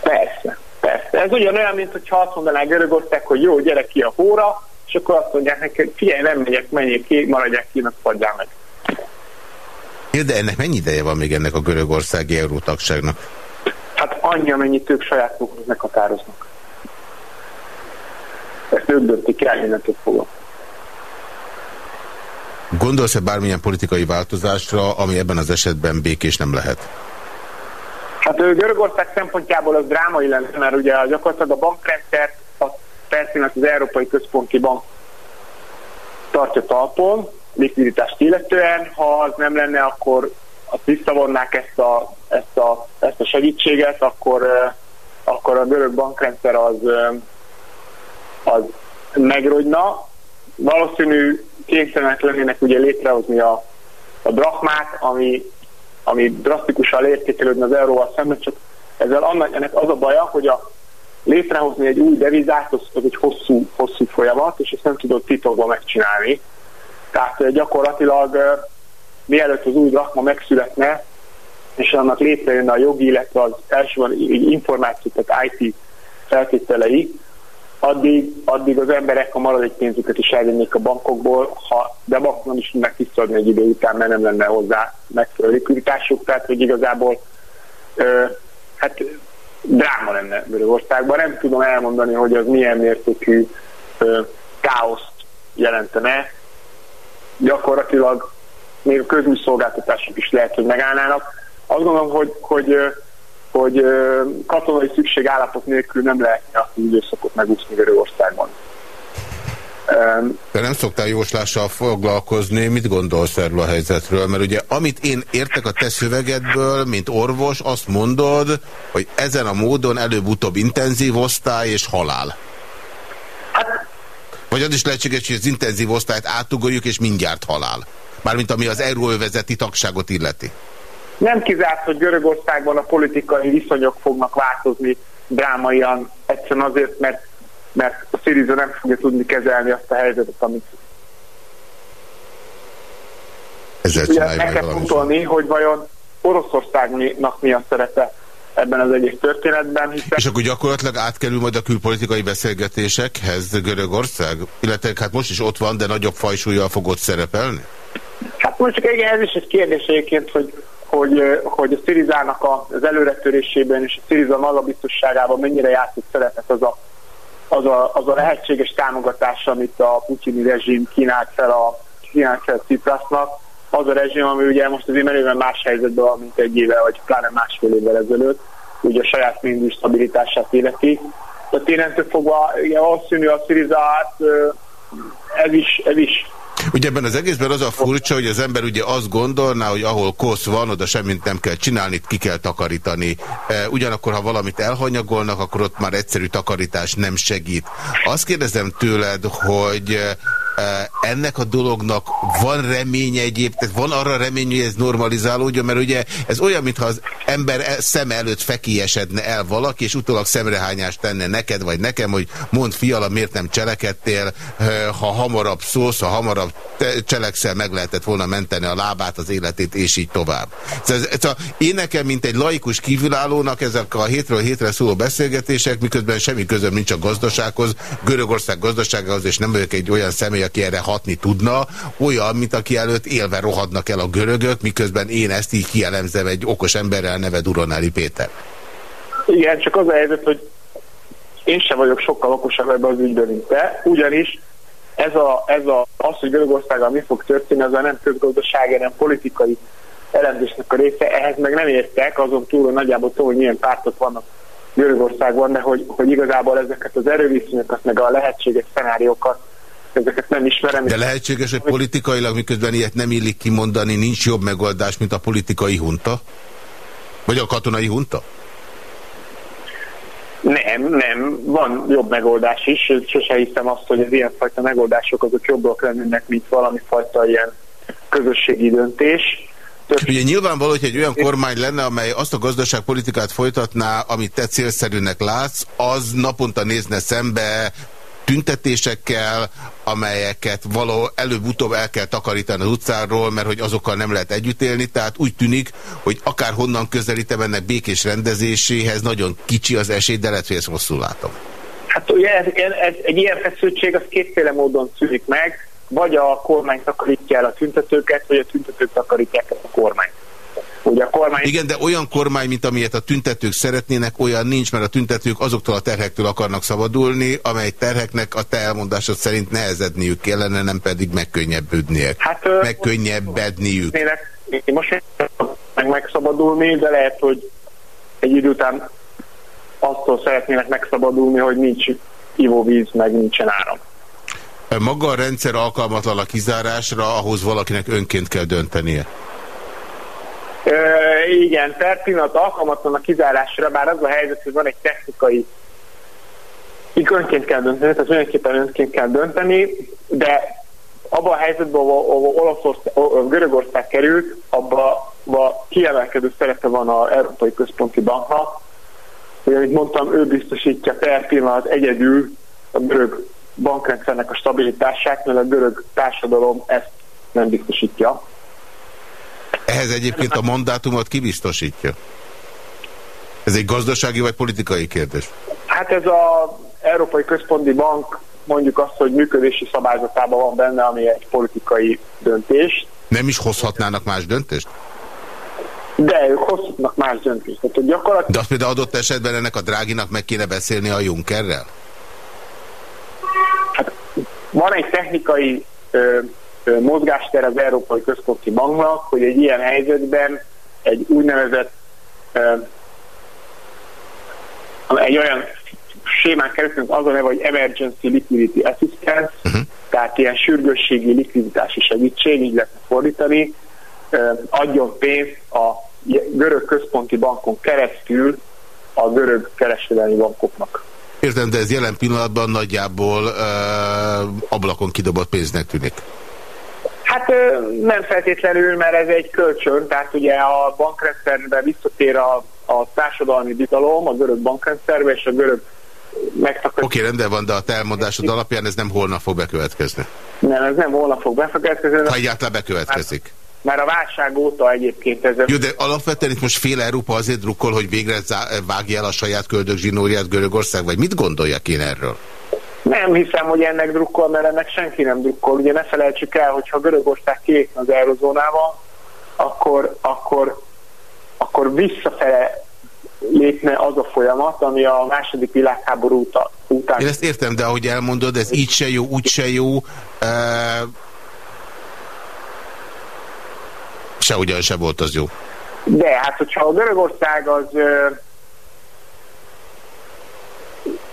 Persze, persze. Ez ugyanolyan, mint hogyha azt mondaná Görögország, hogy jó, gyere ki a hóra, és akkor azt mondják neki, figyelj, nem megyek, menjél ki, maradják ki, fagyjál meg. De ennek mennyi ideje van még ennek a görögországi eurótagságnak? Hát annyi, amennyit ők saját maguk meghatároznak. Ezt ők döntik el, mindentől fogom. Gondolsz-e bármilyen politikai változásra, ami ebben az esetben békés nem lehet? Hát Görögország szempontjából az drámai lenne, mert ugye gyakorlatilag a bankrendszer persze az Európai Központi Bank tartja talpon, likviditást illetően. Ha az nem lenne, akkor azt visszavonnák ezt a, ezt a, ezt a segítséget, akkor, akkor a görög bankrendszer az, az megrogyna. Valószínű kényszerűen lennének ugye létrehozni a, a drachmát, ami, ami drasztikusan értékelődne az euróval szemben, csak ezzel annak, ennek az a baja, hogy a létrehozni egy új devizát, az, az egy hosszú, hosszú folyamat, és ezt nem tudod titokban megcsinálni. Tehát gyakorlatilag mielőtt az új drachma megszületne, és annak létrejönne a jogi, illetve az elsősorban információ, tehát IT feltételei, addig, addig az emberek a maradék pénzüket is elvennék a bankokból, ha, de bankok nem is tudnak visszaadni egy idő után, mert nem lenne hozzá megfelelő likviditásuk, tehát hogy igazából ö, hát dráma lenne Görögországban. Nem tudom elmondani, hogy az milyen mértékű ö, káoszt jelentene, gyakorlatilag még a közműszolgáltatások is lehet, hogy megállnának. Azt gondolom, hogy, hogy, hogy katonai szükség állapot nélkül nem lehet azt az időszakot megúszni Görögországban. Te nem szoktál jóslással foglalkozni, mit gondolsz erről a helyzetről? Mert ugye amit én értek a te szövegedből, mint orvos, azt mondod, hogy ezen a módon előbb-utóbb intenzív osztály és halál. Vagy az is lehetséges, hogy az intenzív osztályt átugorjuk, és mindjárt halál. Mármint ami az euróövezeti tagságot illeti. Nem kizárt, hogy Görögországban a politikai viszonyok fognak változni drámaian, egyszerűen azért, mert, mert a Syriza nem fogja tudni kezelni azt a helyzetet, amit ezzel Ugye meg kell fontolni, hogy vajon Oroszországnak mi a szerepe ebben az egész történetben. Hiszen... És akkor gyakorlatilag átkerül majd a külpolitikai beszélgetésekhez Görögország? Illetve hát most is ott van, de nagyobb fajsúlyjal fog ott szerepelni? Hát most csak igen, ez is egy kérdés egyébként, hogy, hogy, hogy a Szirizának az előretörésében és a Sziriza magabiztosságában mennyire játszik szerepet az a, az a, az a lehetséges támogatás, amit a putyini rezsim kínált fel a kínált fel Ciprasnak, az a rezsim, ami ugye most azért merőben más helyzetben van, mint egy éve, vagy pláne másfél évvel ezelőtt, ugye a saját pénzügyi stabilitását életi. Tehát innentől fogva, ugye valószínű a Syriza hát, ez is, ez is Ugye ebben az egészben az a furcsa, hogy az ember ugye azt gondolná, hogy ahol kosz van, oda semmit nem kell csinálni, ki kell takarítani. Ugyanakkor, ha valamit elhanyagolnak, akkor ott már egyszerű takarítás nem segít. Azt kérdezem tőled, hogy ennek a dolognak van reménye egyéb, tehát van arra remény, hogy ez normalizálódjon, mert ugye ez olyan, mintha az ember e- szem előtt fekiesedne el valaki, és utólag szemrehányást tenne neked, vagy nekem, hogy mond fiala, miért nem cselekedtél, ha hamarabb szólsz, ha hamarabb cselekszel, meg lehetett volna menteni a lábát, az életét, és így tovább. Ez a, én nekem, mint egy laikus kívülállónak, ezek a hétről hétre szóló beszélgetések, miközben semmi közöm nincs a gazdasághoz, Görögország gazdaságához, és nem vagyok egy olyan személy, aki erre hatni tudna, olyan, mint aki előtt élve rohadnak el a görögök, miközben én ezt így kielemzem egy okos emberrel neve Duronári Péter. Igen, csak az a helyzet, hogy én sem vagyok sokkal okosabb ebben az ügyben, mint te, ugyanis ez, a, ez a, az, hogy Görögországgal mi fog történni, az a nem közgazdasági, hanem politikai elemzésnek a része, ehhez meg nem értek, azon túl, hogy nagyjából túl, hogy milyen pártok vannak Görögországban, de hogy, hogy igazából ezeket az erőviszonyokat, meg a lehetséges szenáriókat ezeket nem ismerem. De lehetséges, hogy politikailag, miközben ilyet nem illik kimondani, nincs jobb megoldás, mint a politikai hunta? Vagy a katonai hunta? Nem, nem. Van jobb megoldás is. Sose hiszem azt, hogy az ilyenfajta megoldások azok jobbak lennének, mint valami fajta ilyen közösségi döntés. Ugye nyilvánvaló, hogy egy olyan kormány lenne, amely azt a gazdaságpolitikát folytatná, amit te célszerűnek látsz, az naponta nézne szembe tüntetésekkel, amelyeket való előbb-utóbb el kell takarítani az utcáról, mert hogy azokkal nem lehet együtt élni, tehát úgy tűnik, hogy akár honnan közelítem ennek békés rendezéséhez, nagyon kicsi az esély, de lehet, hogy ezt rosszul látom. Hát ugye ez, ez, egy ilyen feszültség az kétféle módon szűnik meg, vagy a kormány takarítja el a tüntetőket, vagy a tüntetők takarítják el a kormányt. Ugye a kormány... Igen, de olyan kormány, mint amilyet a tüntetők szeretnének, olyan nincs, mert a tüntetők azoktól a terhektől akarnak szabadulni, amely terheknek a te elmondásod szerint nehezedniük kellene, nem pedig megkönnyebbődniük. Hát, megkönnyebbedniük. Én most meg megszabadulni, de lehet, hogy egy idő után attól szeretnének megszabadulni, hogy nincs ivóvíz, meg nincsen áram. Maga a rendszer alkalmatlan a kizárásra, ahhoz valakinek önként kell döntenie. E, igen, per pillanat alkalmatlan a kizárásra, bár az a helyzet, hogy van egy technikai így önként kell dönteni, tehát önképpen önként kell dönteni, de abban a helyzetben, ahol Olaszország, Görögország került, abban kiemelkedő szerepe van az Európai Központi Banknak, hogy amit mondtam, ő biztosítja per pillanat egyedül a görög bankrendszernek a stabilitását, mert a görög társadalom ezt nem biztosítja. Ehhez egyébként a mandátumot kibiztosítja? Ez egy gazdasági vagy politikai kérdés? Hát ez az Európai Központi Bank mondjuk azt, hogy működési szabályzatában van benne, ami egy politikai döntés. Nem is hozhatnának más döntést? De ők hozhatnak más döntést. Tehát, gyakorlatilag... De azt például adott esetben ennek a dráginak meg kéne beszélni a Junckerrel? Hát van egy technikai ö, mozgástér az Európai Központi Banknak, hogy egy ilyen helyzetben egy úgynevezett egy olyan sémán keresztül az a neve, hogy Emergency Liquidity Assistance, uh-huh. tehát ilyen sürgősségi likviditási segítség, így lehet fordítani, adjon pénzt a görög központi bankon keresztül a görög kereskedelmi bankoknak. Értem, de ez jelen pillanatban nagyjából uh, ablakon kidobott pénznek tűnik. Hát nem feltétlenül, mert ez egy kölcsön, tehát ugye a bankrendszerbe visszatér a, a társadalmi bizalom, a görög bankrendszerbe és a görög megtakarítás. Oké, okay, rendben van, de a te elmondásod alapján ez nem holnap fog bekövetkezni. Nem, ez nem holnap fog bekövetkezni. Ha egyáltalán bekövetkezik. Már, már a válság óta egyébként ez... Jó, de alapvetően itt most fél Európa azért drukkol, hogy végre vágja el a saját köldök zsinóriát Görögország, vagy mit gondoljak én erről? Nem hiszem, hogy ennek drukkol, mert ennek senki nem drukkol. Ugye ne felejtsük el, hogyha Görögország két az eurozónával, akkor, akkor, akkor visszafele lépne az a folyamat, ami a második világháború után... Én ezt értem, de ahogy elmondod, ez így se jó, úgy se jó. Uh, se ugyan se volt az jó. De hát, hogyha a Görögország az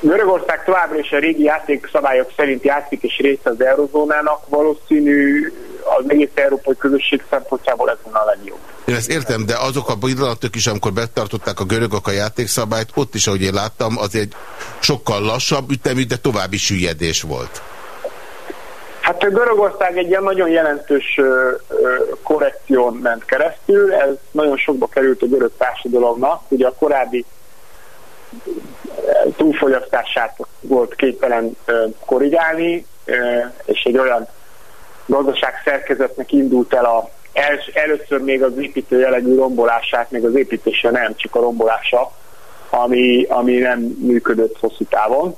Görögország továbbra is a régi játékszabályok szerint játszik és része az eurozónának, valószínű az egész európai közösség szempontjából ez a legjobb. Én ezt értem, de azok a pillanatok is, amikor betartották a görögök a játékszabályt, ott is, ahogy én láttam, az egy sokkal lassabb ütemű, de további süllyedés volt. Hát a Görögország egy ilyen nagyon jelentős ö, ö, korrekción ment keresztül, ez nagyon sokba került a görög társadalomnak, ugye a korábbi túlfogyasztását volt képtelen korrigálni, és egy olyan gazdaság szerkezetnek indult el a els, először még az építő jellegű rombolását, még az építése nem, csak a rombolása, ami, ami nem működött hosszú távon.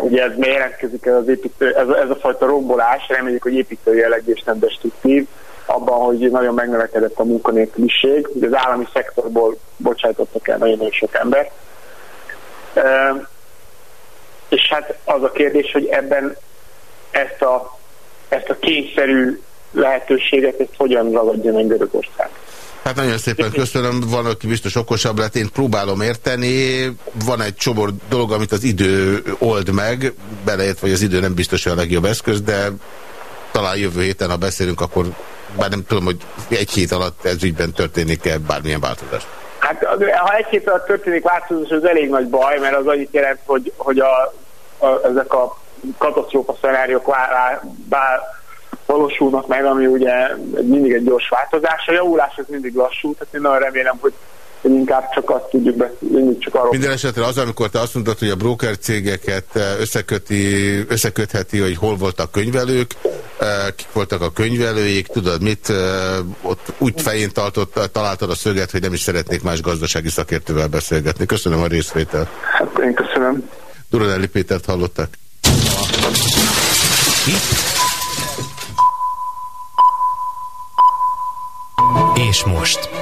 Ugye ez miért jelentkezik ez, az építő, ez, ez a fajta rombolás, reméljük, hogy építő jellegű és nem destruktív, abban, hogy nagyon megnövekedett a munkanélküliség, ugye az állami szektorból bocsájtottak el nagyon-nagyon sok embert, és hát az a kérdés, hogy ebben ezt a, ezt a kényszerű lehetőséget, ezt hogyan ragadja meg Görögország. Hát nagyon szépen köszönöm, van, aki biztos okosabb lett, én próbálom érteni, van egy csomó dolog, amit az idő old meg, beleért, vagy az idő nem biztos a legjobb eszköz, de talán jövő héten, ha beszélünk, akkor bár nem tudom, hogy egy hét alatt ez ügyben történik-e bármilyen változás. Ha egy hét alatt történik változás, az elég nagy baj, mert az annyit jelent, hogy, hogy a, a, ezek a katasztrófa szenáriók valósulnak meg, ami ugye mindig egy gyors változás. A javulás az mindig lassú, tehát én nagyon remélem, hogy inkább csak azt tudjuk beszélni, csak arról. Minden esetre az, amikor te azt mondtad, hogy a broker cégeket eh, összeköti, összekötheti, hogy hol voltak könyvelők, eh, kik voltak a könyvelőik, tudod mit, eh, ott úgy fején tartott, találtad a szöget, hogy nem is szeretnék más gazdasági szakértővel beszélgetni. Köszönöm a részvételt. Hát én köszönöm. Duranelli Pétert hallottak. És most